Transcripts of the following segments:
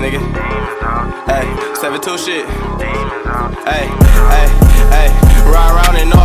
nigga. Hey, 7-2 shit. Hey, hey, hey. Ride around all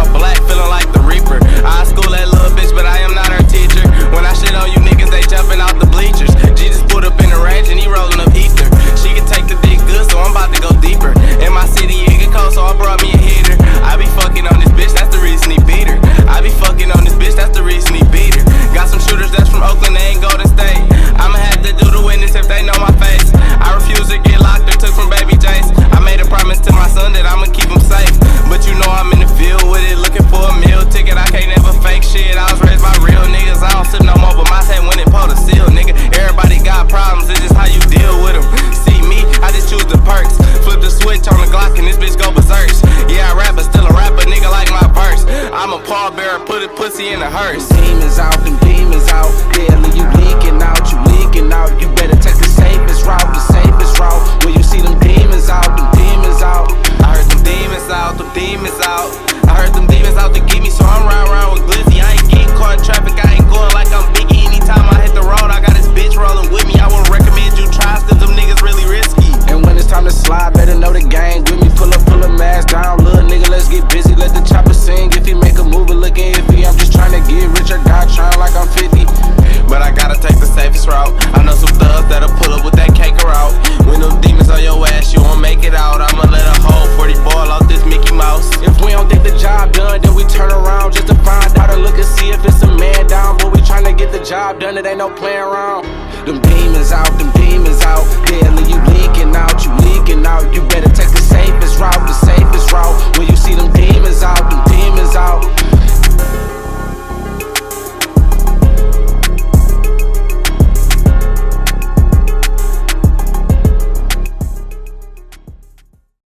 berserk. Yeah, I rap, but still a rapper, nigga like my verse. I'm a pallbearer, put a pussy in a hearse. Demons out, them demons out. Daily better know the game with me. Pull up, pull a mask down, little nigga, let's get busy. Let the chopper sing. If he make a movie looking iffy, I'm just trying to get rich. I got trying like I'm 50. But I gotta take the safest route. I know some thugs that'll pull up with that cake out. When them demons on your ass, you won't make it out. I'ma let a whole 40 ball off this Mickey Mouse. If we don't get the job done, then we turn around just to find out and look and see if it's a man down. But we trying to get the job done, it ain't no playing around. Them demons out, them demons out. Deadly, you leaking out. You